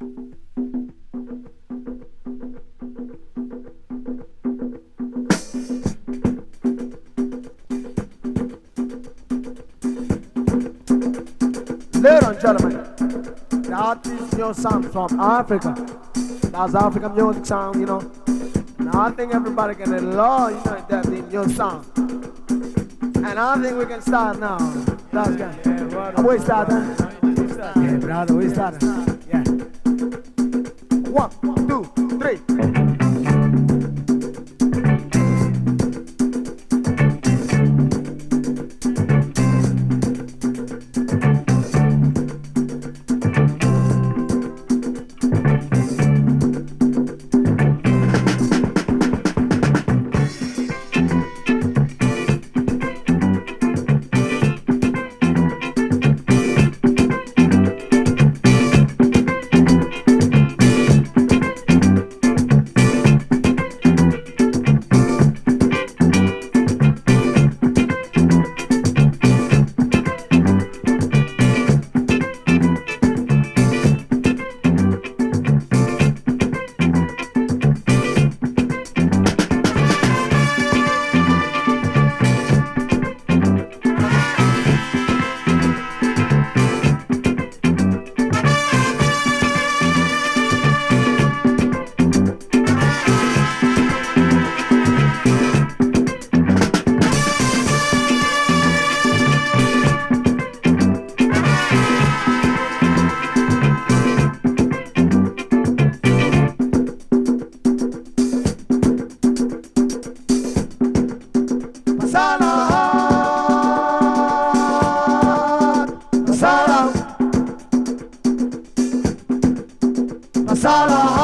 Ladies and gentlemen, that is your sound from Africa. That's African music sound, you know. And I think everybody can love, you know, that in your sound. And I think we can start now. That's good. Yeah, we start, huh? Yeah, brother, we start. Yeah. Oye,